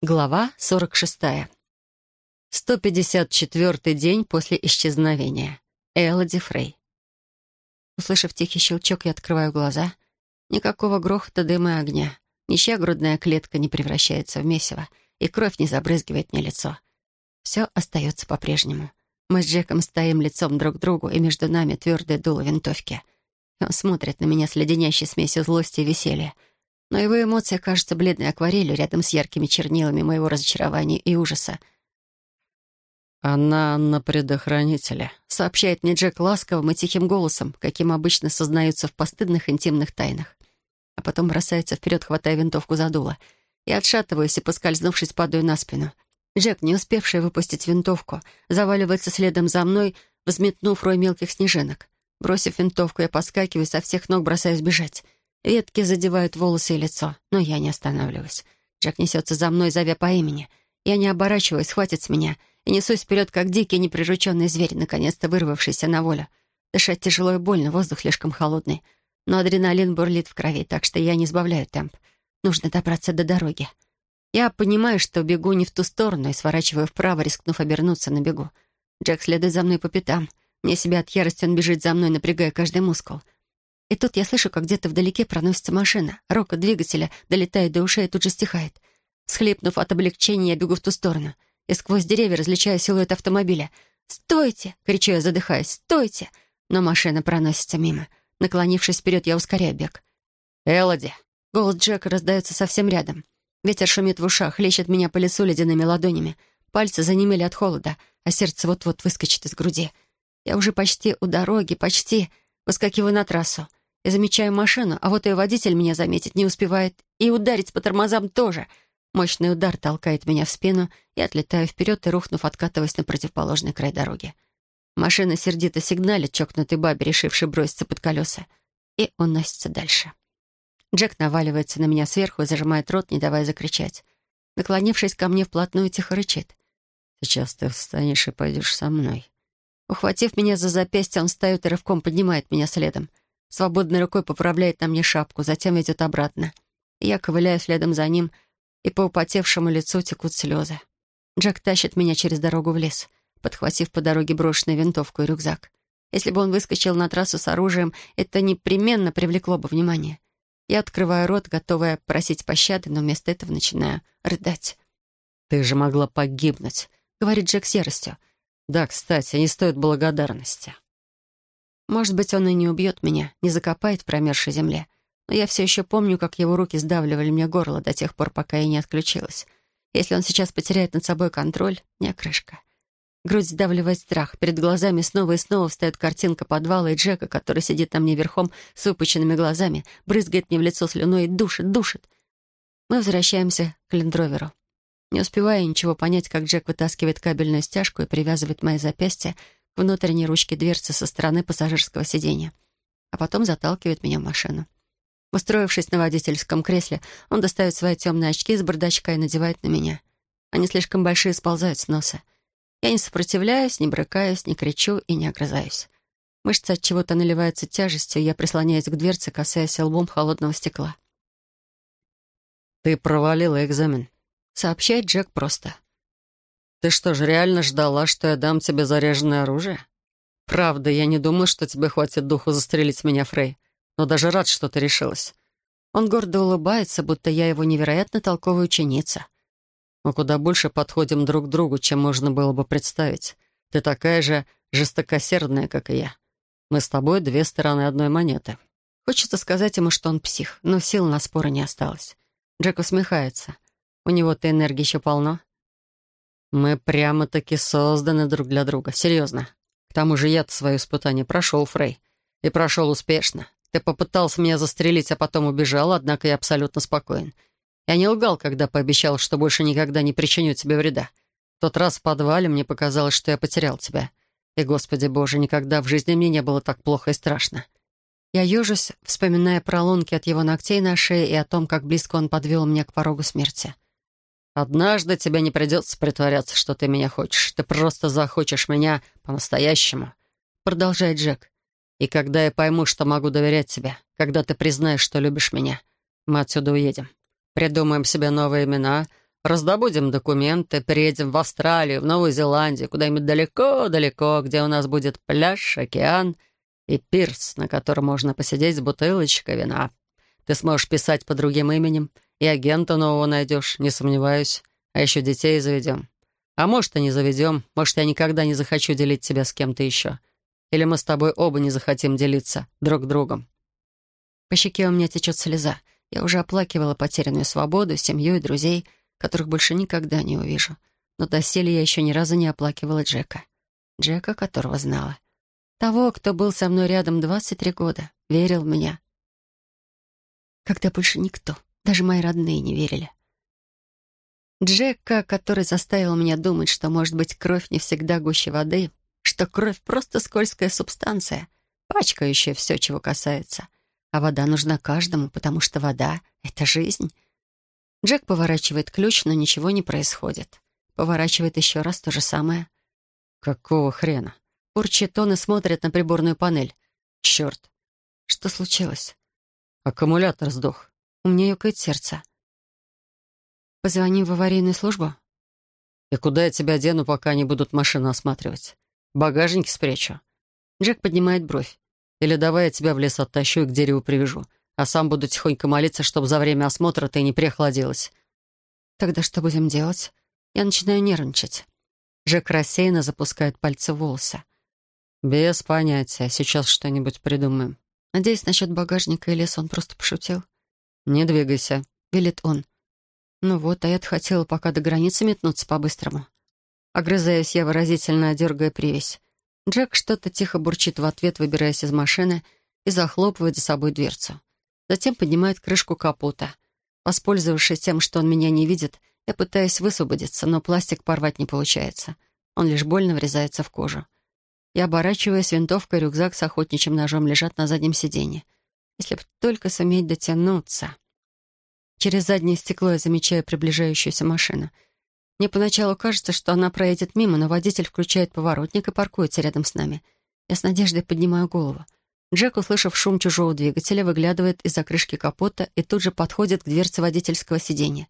Глава 46. 154 день после исчезновения. Элоди Фрей. Услышав тихий щелчок, я открываю глаза. Никакого грохота, дыма и огня. Ничья грудная клетка не превращается в месиво, и кровь не забрызгивает мне лицо. Все остается по-прежнему. Мы с Джеком стоим лицом друг к другу, и между нами твердое дуло винтовки. Он смотрит на меня с леденящей смесью злости и веселья — но его эмоция кажется бледной акварелью рядом с яркими чернилами моего разочарования и ужаса. «Она на предохранителе», — сообщает мне Джек ласковым и тихим голосом, каким обычно сознаются в постыдных интимных тайнах. А потом бросается вперед, хватая винтовку за дуло. И отшатываюсь и, поскользнувшись, падаю на спину. Джек, не успевший выпустить винтовку, заваливается следом за мной, взметнув рой мелких снежинок. Бросив винтовку, я подскакиваю со всех ног бросаюсь бежать. Ветки задевают волосы и лицо, но я не останавливаюсь. Джек несется за мной, зовя по имени. Я не оборачиваюсь, хватит с меня, и несусь вперед, как дикий неприрученный зверь, наконец-то вырвавшийся на волю. Дышать тяжело и больно, воздух слишком холодный. Но адреналин бурлит в крови, так что я не сбавляю темп. Нужно добраться до дороги. Я понимаю, что бегу не в ту сторону и сворачиваю вправо, рискнув обернуться на бегу. Джек следует за мной по пятам. Мне себя от ярости он бежит за мной, напрягая каждый мускул. И тут я слышу, как где-то вдалеке проносится машина. Рокот двигателя долетает до ушей и тут же стихает. Схлипнув от облегчения, я бегу в ту сторону. И сквозь деревья различаю силуэт автомобиля. «Стойте!» — кричу я, задыхаясь. «Стойте!» Но машина проносится мимо. Наклонившись вперед, я ускоряю бег. «Элоди!» Голос Джека раздается совсем рядом. Ветер шумит в ушах, лещет меня по лицу ледяными ладонями. Пальцы занемели от холода, а сердце вот-вот выскочит из груди. Я уже почти у дороги, почти выскакиваю на трассу и замечаю машину, а вот ее водитель меня заметить не успевает, и ударить по тормозам тоже. Мощный удар толкает меня в спину, и отлетаю вперед и, рухнув, откатываясь на противоположный край дороги. Машина сердито сигналит чокнутой бабе, решившей броситься под колеса, и уносится дальше. Джек наваливается на меня сверху и зажимает рот, не давая закричать. Наклонившись ко мне вплотную, тихо рычит. «Сейчас ты встанешь и пойдешь со мной». Ухватив меня за запястье, он встает и рывком поднимает меня следом. Свободной рукой поправляет на мне шапку, затем ведет обратно. Я ковыляю следом за ним, и по употевшему лицу текут слезы. Джек тащит меня через дорогу в лес, подхватив по дороге брошенную винтовку и рюкзак. Если бы он выскочил на трассу с оружием, это непременно привлекло бы внимание. Я открываю рот, готовая просить пощады, но вместо этого начинаю рыдать. «Ты же могла погибнуть», — говорит Джек с яростью. «Да, кстати, не стоит благодарности». Может быть, он и не убьет меня, не закопает в промерзшей земле. Но я все еще помню, как его руки сдавливали мне горло до тех пор, пока я не отключилась. Если он сейчас потеряет над собой контроль, не окрышка. Грудь сдавливает страх. Перед глазами снова и снова встает картинка подвала и Джека, который сидит на мне верхом с выпученными глазами, брызгает мне в лицо слюной и душит, душит. Мы возвращаемся к лендроверу. Не успевая ничего понять, как Джек вытаскивает кабельную стяжку и привязывает мои запястья внутренней ручке дверцы со стороны пассажирского сиденья, а потом заталкивает меня в машину. Устроившись на водительском кресле, он достает свои темные очки из бардачка и надевает на меня. Они слишком большие, сползают с носа. Я не сопротивляюсь, не брыкаюсь, не кричу и не огрызаюсь. Мышцы от чего-то наливаются тяжестью, я прислоняюсь к дверце, касаясь лбом холодного стекла. «Ты провалила экзамен», — сообщает Джек просто. «Ты что же, реально ждала, что я дам тебе заряженное оружие? Правда, я не думал, что тебе хватит духу застрелить меня, Фрей, но даже рад, что ты решилась». Он гордо улыбается, будто я его невероятно толковая ученица. «Мы куда больше подходим друг к другу, чем можно было бы представить. Ты такая же жестокосердная, как и я. Мы с тобой две стороны одной монеты». Хочется сказать ему, что он псих, но сил на споры не осталось. Джек усмехается. У него-то энергии еще полно. Мы прямо-таки созданы друг для друга. Серьезно. К тому же я-то свое испытание прошел, Фрей. И прошел успешно. Ты попытался меня застрелить, а потом убежал, однако я абсолютно спокоен. Я не лгал, когда пообещал, что больше никогда не причиню тебе вреда. В тот раз в подвале мне показалось, что я потерял тебя. И, Господи Боже, никогда в жизни мне не было так плохо и страшно. Я ежусь, вспоминая про лунки от его ногтей на шее и о том, как близко он подвел меня к порогу смерти. Однажды тебе не придется притворяться, что ты меня хочешь. Ты просто захочешь меня по-настоящему», — продолжает Джек. «И когда я пойму, что могу доверять тебе, когда ты признаешь, что любишь меня, мы отсюда уедем. Придумаем себе новые имена, раздобудем документы, переедем в Австралию, в Новую Зеландию, куда-нибудь далеко-далеко, где у нас будет пляж, океан и пирс, на котором можно посидеть с бутылочкой вина. Ты сможешь писать по другим именем, и агента нового найдешь, не сомневаюсь. А еще детей заведем. А может, и не заведем. Может, я никогда не захочу делить тебя с кем-то еще. Или мы с тобой оба не захотим делиться друг другом. По щеке у меня течет слеза. Я уже оплакивала потерянную свободу, семью и друзей, которых больше никогда не увижу. Но доселе я еще ни разу не оплакивала Джека. Джека, которого знала. Того, кто был со мной рядом 23 года, верил в меня. Когда больше никто, даже мои родные, не верили. Джека, который заставил меня думать, что, может быть, кровь не всегда гуще воды, что кровь — просто скользкая субстанция, пачкающая все, чего касается — а вода нужна каждому, потому что вода — это жизнь. Джек поворачивает ключ, но ничего не происходит. Поворачивает еще раз то же самое. «Какого хрена?» Урчит он и смотрит на приборную панель. «Черт!» «Что случилось?» «Аккумулятор сдох». У меня ёкает сердце. «Позвоним в аварийную службу?» «И куда я тебя дену, пока они будут машину осматривать? Багажники спрячу». Джек поднимает бровь. Или давай я тебя в лес оттащу и к дереву привяжу, а сам буду тихонько молиться, чтобы за время осмотра ты не переохладилась». «Тогда что будем делать?» Я начинаю нервничать. Джек рассеянно запускает пальцы в волосы. «Без понятия. Сейчас что-нибудь придумаем». Надеюсь, насчет багажника и леса он просто пошутил. «Не двигайся», — велит он. Ну вот, а я хотела пока до границы метнуться по-быстрому. Огрызаюсь я, выразительно дергая привязь. Джек что-то тихо бурчит в ответ, выбираясь из машины, и захлопывает за собой дверцу. Затем поднимает крышку капота. Воспользовавшись тем, что он меня не видит, я пытаюсь высвободиться, но пластик порвать не получается. Он лишь больно врезается в кожу. Я оборачиваюсь, винтовка рюкзак с охотничьим ножом лежат на заднем сиденье. Если бы только суметь дотянуться. Через заднее стекло я замечаю приближающуюся машину — мне поначалу кажется, что она проедет мимо, но водитель включает поворотник и паркуется рядом с нами. Я с надеждой поднимаю голову. Джек, услышав шум чужого двигателя, выглядывает из-за крышки капота и тут же подходит к дверце водительского сиденья.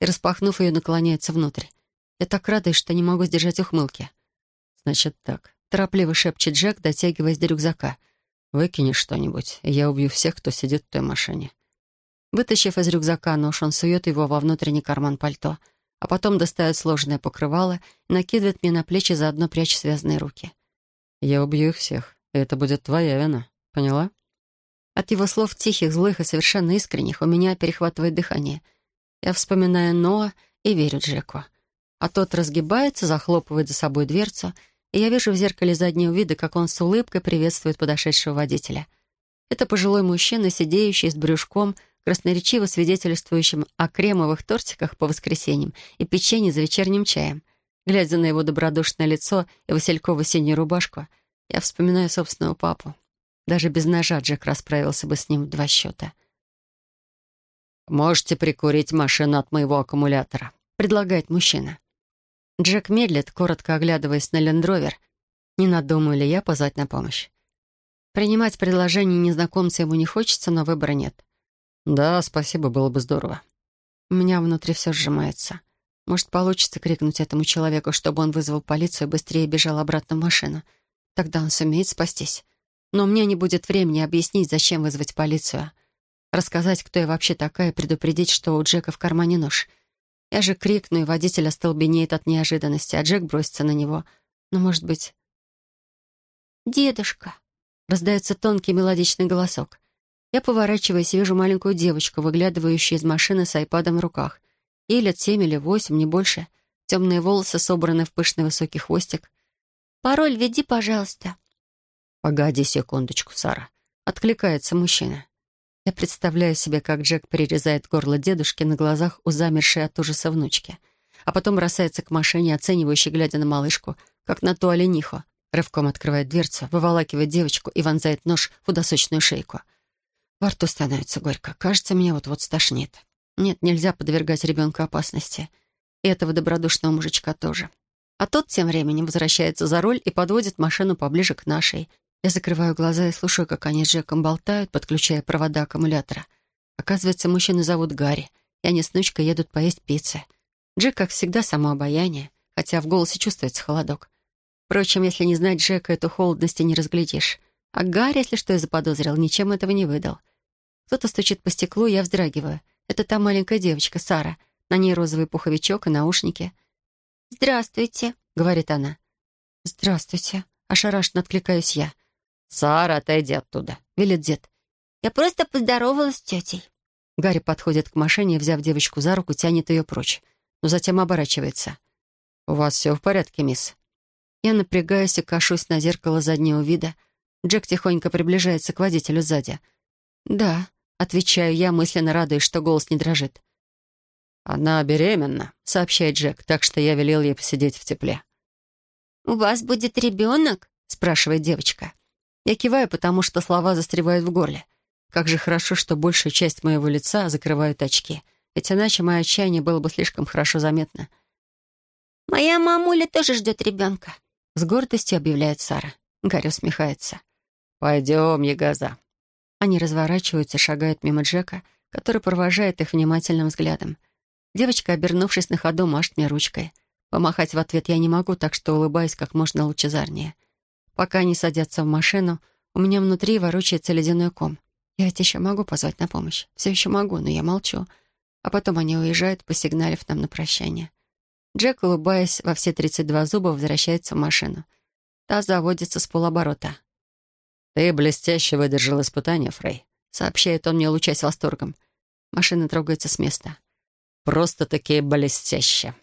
И, распахнув ее, наклоняется внутрь. Я так радуюсь, что не могу сдержать ухмылки. «Значит так», — торопливо шепчет Джек, дотягиваясь до рюкзака. «Выкини что-нибудь, и я убью всех, кто сидит в той машине». Вытащив из рюкзака нож, он сует его во внутренний карман пальто — а потом достает сложенное покрывало и накидывает мне на плечи, заодно прячь связанные руки. «Я убью их всех, и это будет твоя вина. Поняла?» От его слов тихих, злых и совершенно искренних у меня перехватывает дыхание. Я вспоминаю Ноа и верю Джеку. А тот разгибается, захлопывает за собой дверцу, и я вижу в зеркале заднего вида, как он с улыбкой приветствует подошедшего водителя. Это пожилой мужчина, сидеющий с брюшком, красноречиво свидетельствующим о кремовых тортиках по воскресеньям и печенье за вечерним чаем. Глядя на его добродушное лицо и васильково синюю рубашку, я вспоминаю собственного папу. Даже без ножа Джек расправился бы с ним в два счета. «Можете прикурить машину от моего аккумулятора», — предлагает мужчина. Джек медлит, коротко оглядываясь на лендровер. Не надумаю ли я позвать на помощь? Принимать предложение незнакомца ему не хочется, но выбора нет. «Да, спасибо, было бы здорово». У меня внутри все сжимается. Может, получится крикнуть этому человеку, чтобы он вызвал полицию и быстрее бежал обратно в машину. Тогда он сумеет спастись. Но меня не будет времени объяснить, зачем вызвать полицию. Рассказать, кто я вообще такая, предупредить, что у Джека в кармане нож. Я же крикну, и водитель остолбенеет от неожиданности, а Джек бросится на него. Но, может быть... «Дедушка!» — раздается тонкий мелодичный голосок. Я поворачиваюсь и вижу маленькую девочку, выглядывающую из машины с айпадом в руках. Ей лет семь или восемь, не больше. Темные волосы собраны в пышный высокий хвостик. «Пароль введи, пожалуйста». «Погоди секундочку, Сара», — откликается мужчина. Я представляю себе, как Джек перерезает горло дедушки на глазах у замершей от ужаса внучки, а потом бросается к машине, оценивающей, глядя на малышку, как на ту олениху. Рывком открывает дверцу, выволакивает девочку и вонзает нож в худосочную шейку — во рту становится горько. Кажется, меня вот-вот стошнит. Нет, нельзя подвергать ребенка опасности. И этого добродушного мужичка тоже. А тот тем временем возвращается за руль и подводит машину поближе к нашей. Я закрываю глаза и слушаю, как они с Джеком болтают, подключая провода аккумулятора. Оказывается, мужчину зовут Гарри, и они с внучкой едут поесть пиццы. Джек, как всегда, само обаяние, хотя в голосе чувствуется холодок. Впрочем, если не знать Джека, эту холодность и не разглядишь. А Гарри, если что и заподозрил, ничем этого не выдал. Кто-то стучит по стеклу, я вздрагиваю. Это та маленькая девочка, Сара. На ней розовый пуховичок и наушники. «Здравствуйте», — говорит она. «Здравствуйте», — ошарашенно откликаюсь я. «Сара, отойди оттуда», — велит дед. «Я просто поздоровалась с тетей». Гарри подходит к машине взяв девочку за руку, тянет ее прочь, но затем оборачивается. «У вас все в порядке, мисс?» Я напрягаюсь и кашусь на зеркало заднего вида. Джек тихонько приближается к водителю сзади. «Да», — отвечаю я, мысленно радуясь, что голос не дрожит. «Она беременна», — сообщает Джек, так что я велел ей посидеть в тепле. «У вас будет ребенок?» — спрашивает девочка. Я киваю, потому что слова застревают в горле. Как же хорошо, что большую часть моего лица закрывают очки, ведь иначе мое отчаяние было бы слишком хорошо заметно. «Моя мамуля тоже ждет ребенка», — с гордостью объявляет Сара. Гарри усмехается. «Пойдем, Ягоза». Они разворачиваются, шагают мимо Джека, который провожает их внимательным взглядом. Девочка, обернувшись на ходу, машет мне ручкой. Помахать в ответ я не могу, так что улыбаюсь как можно лучезарнее. Пока они садятся в машину, у меня внутри ворочается ледяной ком. Я ведь еще могу позвать на помощь. Все еще могу, но я молчу. А потом они уезжают, посигналив нам на прощание. Джек, улыбаясь во все 32 зуба, возвращается в машину. Та заводится с полоборота. «Ты блестяще выдержал испытание, Фрей», — сообщает он мне, лучась восторгом. Машина трогается с места. «Просто-таки блестяще».